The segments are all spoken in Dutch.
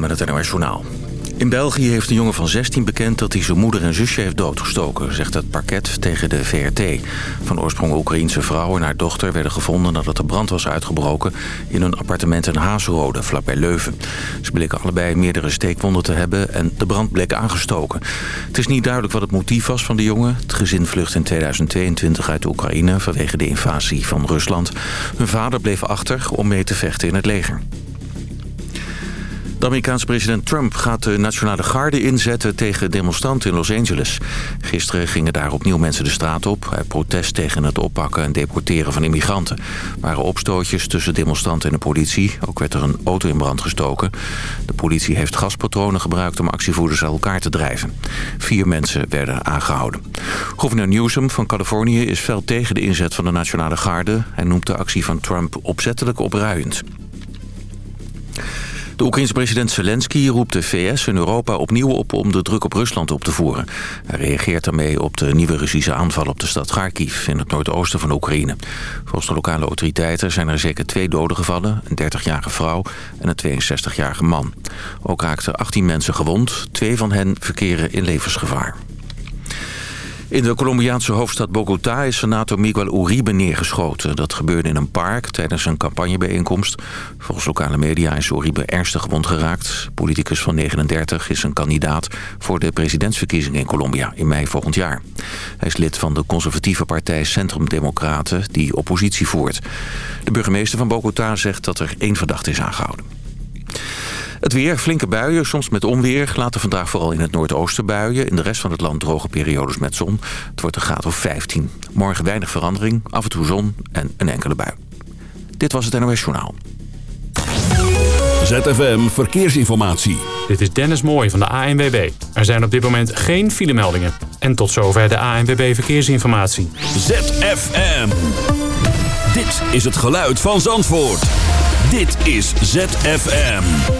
met het NOS. In België heeft een jongen van 16 bekend dat hij zijn moeder en zusje heeft doodgestoken, zegt het parket tegen de VRT. Van oorsprong Oekraïense vrouw en haar dochter werden gevonden nadat er brand was uitgebroken in een appartement in Hazenrode, vlakbij Leuven. Ze bleken allebei meerdere steekwonden te hebben en de brand bleek aangestoken. Het is niet duidelijk wat het motief was van de jongen. Het gezin vlucht in 2022 uit Oekraïne vanwege de invasie van Rusland. Hun vader bleef achter om mee te vechten in het leger. De Amerikaanse president Trump gaat de Nationale Garde inzetten tegen demonstranten in Los Angeles. Gisteren gingen daar opnieuw mensen de straat op... protest tegen het oppakken en deporteren van immigranten. Er waren opstootjes tussen demonstranten en de politie. Ook werd er een auto in brand gestoken. De politie heeft gaspatronen gebruikt om actievoerders uit elkaar te drijven. Vier mensen werden aangehouden. Gouverneur Newsom van Californië is fel tegen de inzet van de Nationale Garde. Hij noemt de actie van Trump opzettelijk opruiend. De Oekraïnse president Zelensky roept de VS en Europa opnieuw op om de druk op Rusland op te voeren. Hij reageert daarmee op de nieuwe Russische aanval op de stad Kharkiv in het noordoosten van Oekraïne. Volgens de lokale autoriteiten zijn er zeker twee doden gevallen, een 30-jarige vrouw en een 62-jarige man. Ook raakten 18 mensen gewond, twee van hen verkeren in levensgevaar. In de Colombiaanse hoofdstad Bogota is senator Miguel Uribe neergeschoten. Dat gebeurde in een park tijdens een campagnebijeenkomst. Volgens lokale media is Uribe ernstig gewond geraakt. Politicus van 39 is een kandidaat voor de presidentsverkiezingen in Colombia in mei volgend jaar. Hij is lid van de conservatieve partij Centrum Democraten die oppositie voert. De burgemeester van Bogota zegt dat er één verdachte is aangehouden. Het weer, flinke buien, soms met onweer. Later vandaag vooral in het noordoosten buien. In de rest van het land droge periodes met zon. Het wordt een graad of 15. Morgen weinig verandering, af en toe zon en een enkele bui. Dit was het NOS Journaal. ZFM Verkeersinformatie. Dit is Dennis Mooij van de ANWB. Er zijn op dit moment geen filemeldingen. En tot zover de ANWB Verkeersinformatie. ZFM. Dit is het geluid van Zandvoort. Dit is ZFM.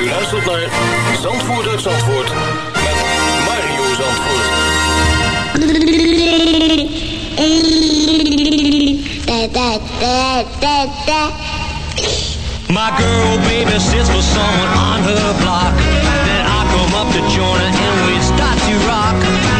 U luistert naar Zandvoort uit Zandvoort met Mario Zandvoort. My girl baby sits for someone on her block. Then I come up to join her and we start to rock.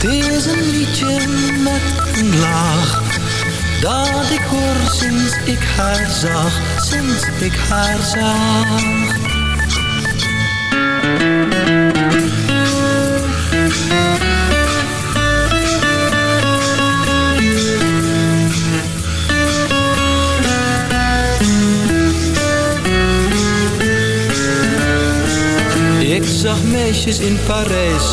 Het is een liedje met een laag. Dat ik hoor sinds ik haar zag, sinds ik haar zag. Ik zag meisjes in Parijs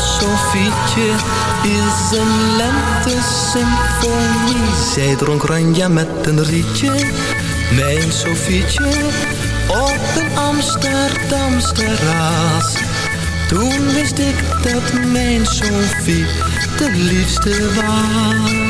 Sofietje is een lente-symfonie. Zij dronk ranja met een rietje, mijn Sofietje, op een Amsterdams terras. Toen wist ik dat mijn Sofie de liefste was.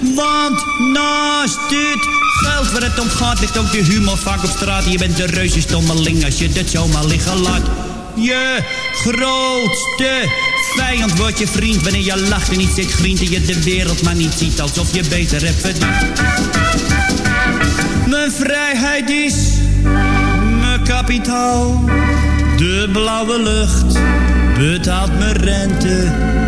Want naast dit geld waar het om gaat, ligt ook de humor vaak op straat. Je bent een reuze stommeling als je dit zomaar liggen laat. Je grootste vijand wordt je vriend wanneer je lacht en niet zit vriend en je de wereld maar niet ziet alsof je beter hebt verdiend. Mijn vrijheid is mijn kapitaal. De blauwe lucht betaalt mijn rente en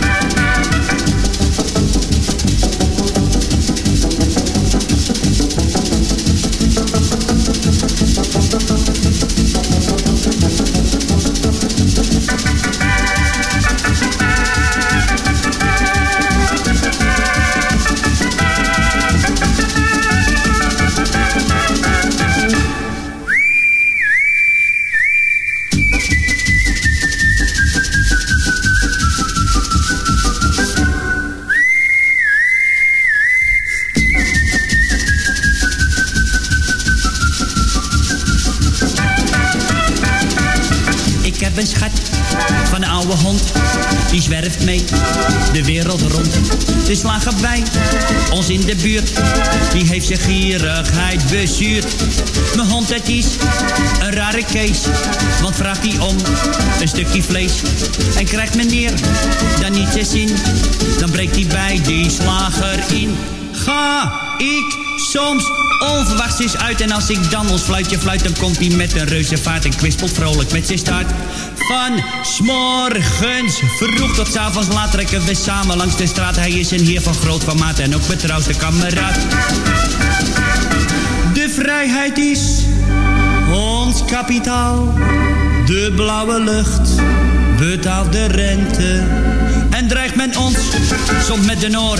Heb een schat van een oude hond. Die zwerft mee de wereld rond. De slager bij ons in de buurt. Die heeft zijn gierigheid bezuurd. Mijn hond het is een rare kees. Want vraagt hij om een stukje vlees. En krijgt meneer dan niet zijn zin. Dan breekt hij bij die slager in. Ga ik soms onverwachts eens uit. En als ik dan ons fluitje fluit, dan komt hij met een reuze vaart en kwispelt vrolijk met zijn start. Van s'morgens vroeg tot avonds laat trekken we samen langs de straat. Hij is een heer van groot formaat en ook betrouwde kameraad. De vrijheid is ons kapitaal. De blauwe lucht betaalt de rente. Men ons soms met de noor,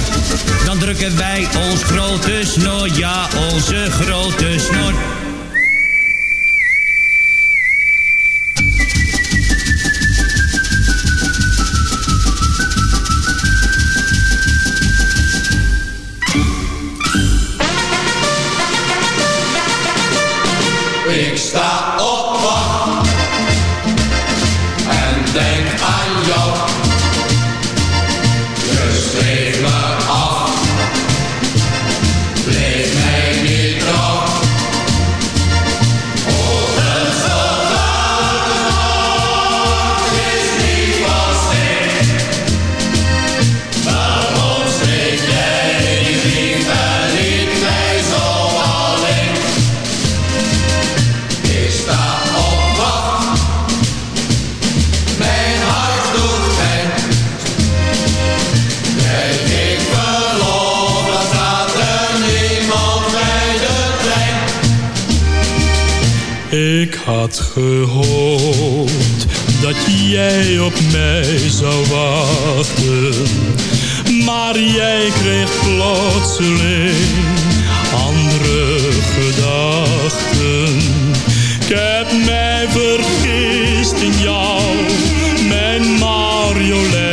dan drukken wij ons grote snor, ja onze grote snor. Ik had gehoopt dat jij op mij zou wachten. Maar jij kreeg plotseling andere gedachten. Ik heb mij vergist in jou, mijn Marjolein.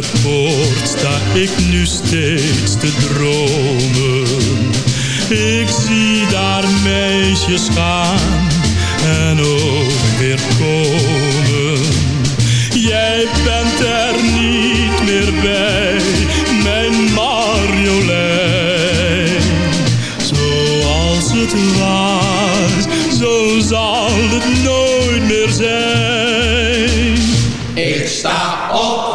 Kazernepoort sta ik nu steeds te dromen. Ik zie daar meisjes gaan en ook weer komen. Jij bent er niet meer bij, mijn Marjolein. Zoals het was, zo zal het nooit meer zijn. Ik sta op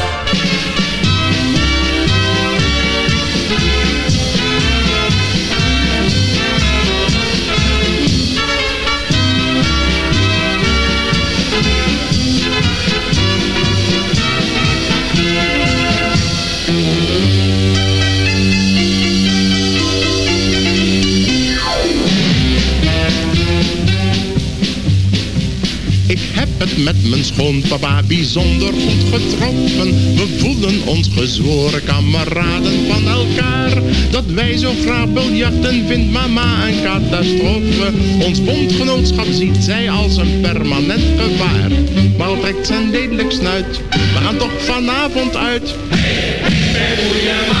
Met mijn schoonpapa bijzonder goed getroffen. We voelen ons gezworen kameraden van elkaar. Dat wij zo graag biljarten vindt mama een catastrofe. Ons bondgenootschap ziet zij als een permanent gevaar. Maar trekt zijn lelijk snuit, we gaan toch vanavond uit. Als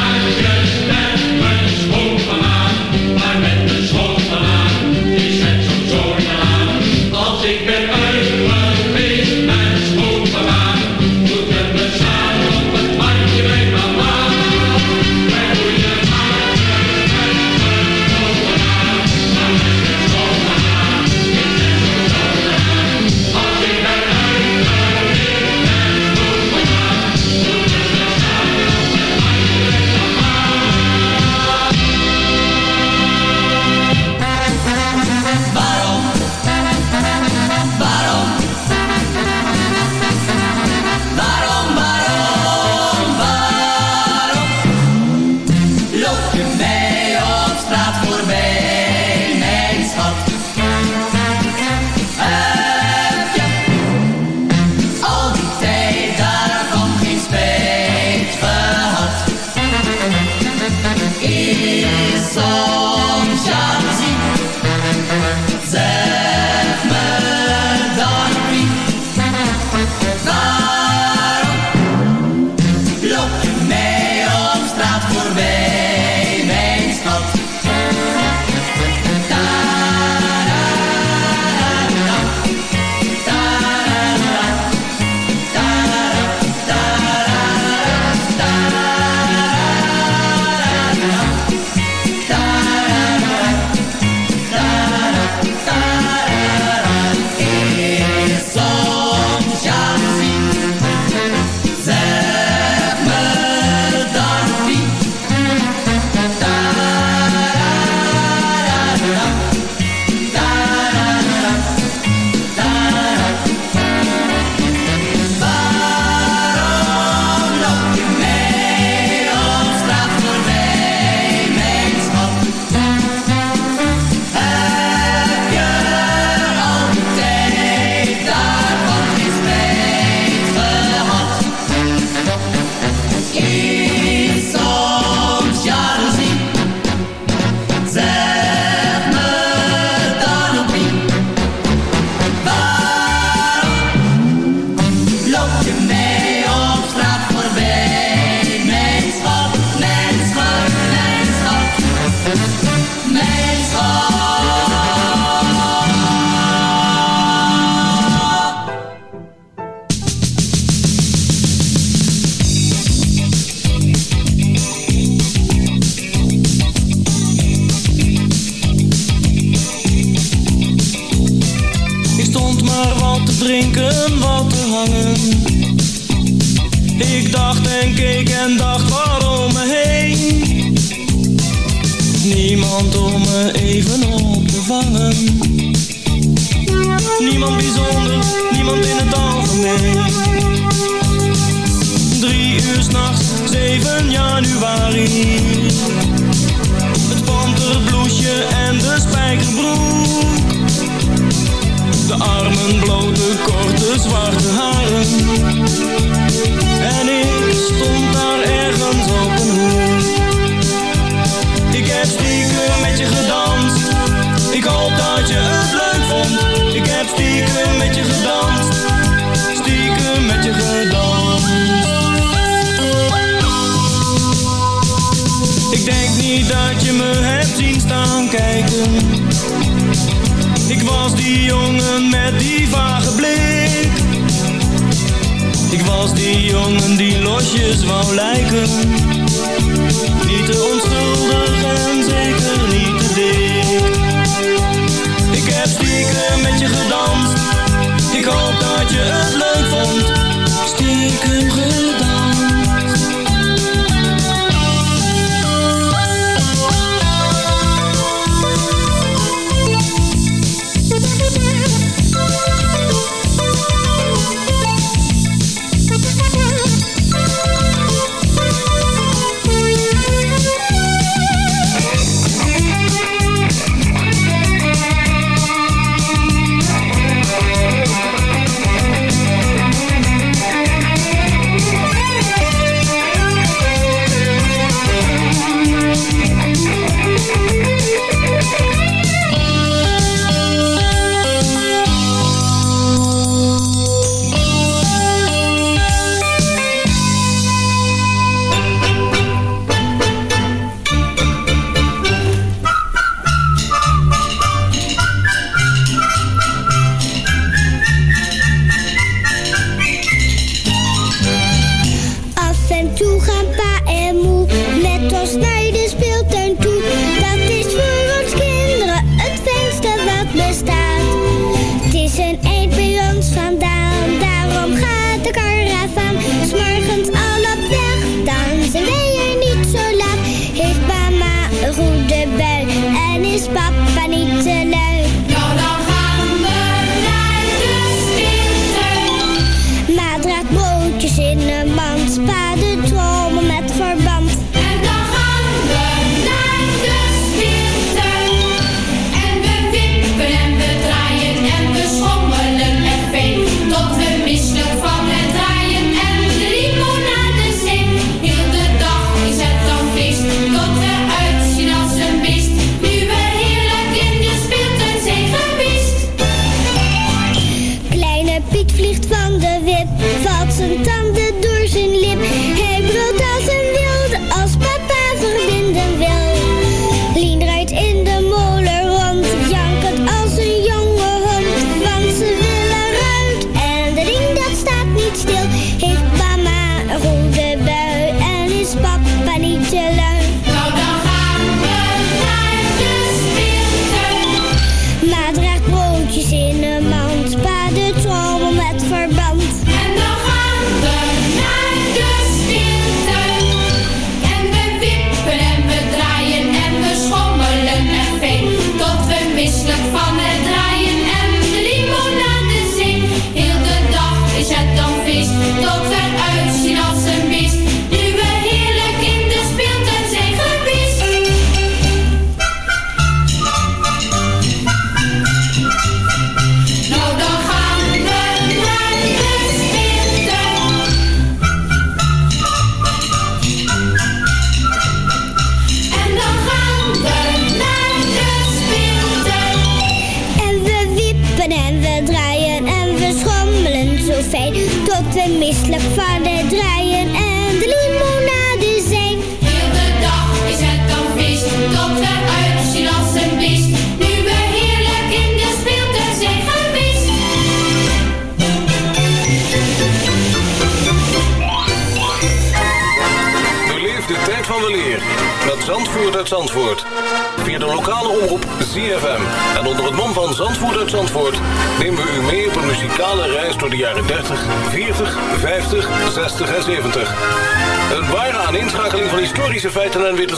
januari. Het panterbloesje en de spijkerbroek. De armen blote, korte, zwarte haren. En ik stond daar ergens op een hoek. Ik heb stiekem met je gedanst. Ik hoop dat je het leuk vond. Ik heb stiekem met je gedanst niet dat je me hebt zien staan kijken. Ik was die jongen met die vage blik. Ik was die jongen die losjes wou lijken. Niet te onschuldig en zeker niet te dik. Ik heb stiekem met je gedanst. Ik hoop dat je het leuk vond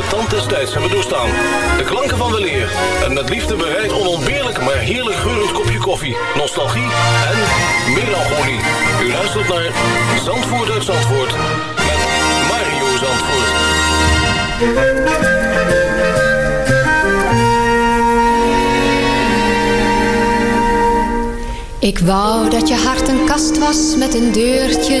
de tand des tijds hebben doorstaan. De klanken van weleer en met liefde bereid onontbeerlijk maar heerlijk geurend kopje koffie, nostalgie en melancholie. U luistert naar Zandvoort uit Zandvoort met Mario Zandvoort. Ik wou dat je hart een kast was met een deurtje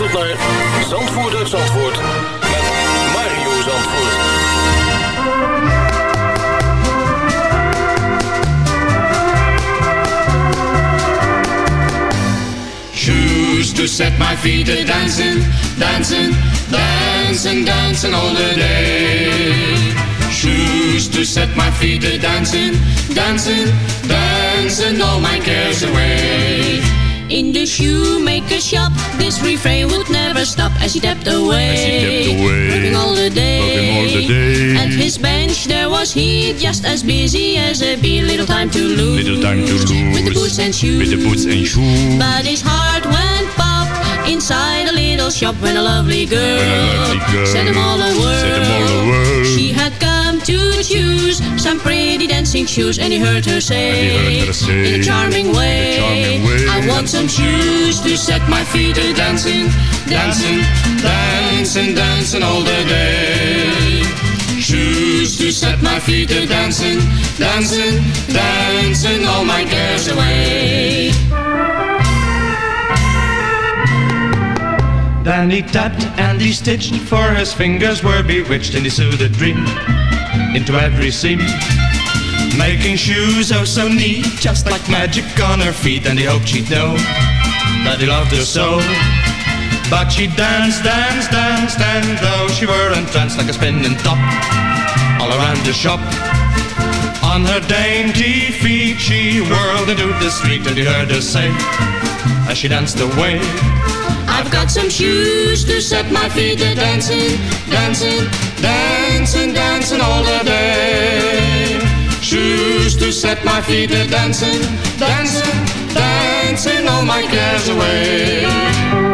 luistert naar Zandvoort uit Zandvoort met Mario Zandvoort. Shoes to set my feet a dancing, dancing, dancing, dancing all the day. Shoes to set my feet a dancing, dancing, dancing all my cares away. In the shoemaker's shop, this refrain would never stop as he tapped away. As he tapped away, working all the day. working all the day. At his bench there was he, just as busy as a bee. Little time to lose. Little time to lose With the boots and shoes. With the boots and shoes. But his heart went pop inside a little shop when a lovely girl, When a lovely girl set him all a whirl. To choose some pretty dancing shoes, and he heard her say, he heard her say, in a charming way, in a charming way, I want some shoes to set my feet a dancing, dancing, dancing, dancing all the day. Shoes to set my feet a dancing, dancing, dancing all my cares away. Then he tapped and he stitched, for his fingers were bewitched, and he sewed a dream into every seam. Making shoes oh so neat, just like magic on her feet, and he hoped she'd know that he loved her so. But she danced, danced, danced, and though she were entranced like a spinning top, all around the shop. On her dainty feet she whirled into the street, and he heard her say, as she danced away, I've got some shoes to set my feet a dancing, dancing, Dancing, dancing all the day. Shoes to set my feet a dancing, dancing, dancing all my cares away.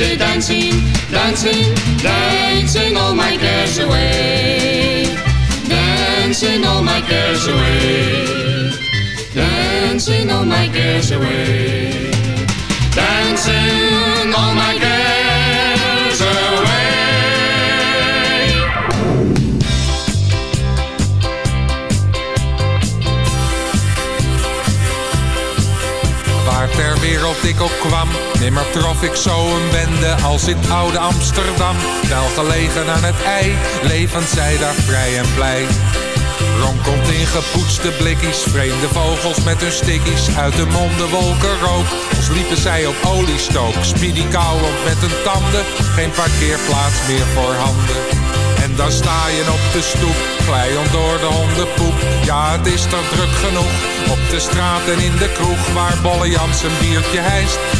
A dancing, dancing, dancing all my cares away. Dancing all my cares away. Dancing all my cares away. Dancing all my cares away. Waar ter wereld ik ook kwam, nimmer trof ik zo een bende als in oude Amsterdam. Wel gelegen aan het ei, levend zij daar vrij en blij. Ronkelt in gepoetste blikjes, vreemde vogels met hun stickies. Uit de monden wolken rook, als liepen zij op oliestook. Speedy kauwend met hun tanden, geen parkeerplaats meer voor handen. En dan sta je op de stoep, glijend door de hondenpoep. Ja, het is toch druk genoeg, op de straat en in de kroeg. Waar Bolle Jans een biertje hijst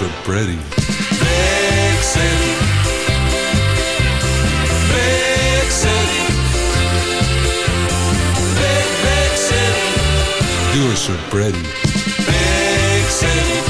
so pretty. Vixen. Vixen. Big Vixen. You are so pretty. Vixen.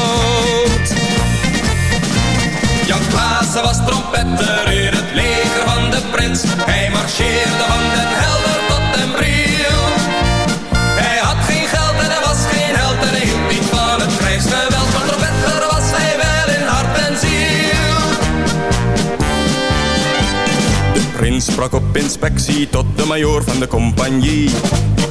Klaassen was trompetter in het leger van de prins. Hij marcheerde van den Helder tot den Briel. Hij had geen geld en hij was geen held en hij hield niet van het krijgsgeweld. Maar trompetter was hij wel in hart en ziel. De prins sprak op inspectie tot de majoor van de compagnie.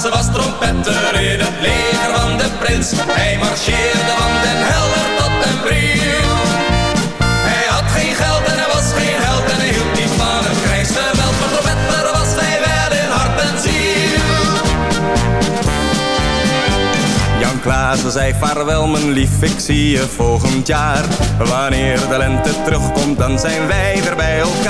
Klaassen was trompetter in het leger van de prins. Hij marcheerde van den Helder tot den Briel. Hij had geen geld en hij was geen held en hij hield niet van het krijgsgeweld. Maar trompetter was hij in hart en ziel. Jan Klaassen zei vaarwel mijn lief, ik zie je volgend jaar. Wanneer de lente terugkomt, dan zijn wij weer bij elkaar.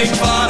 En hij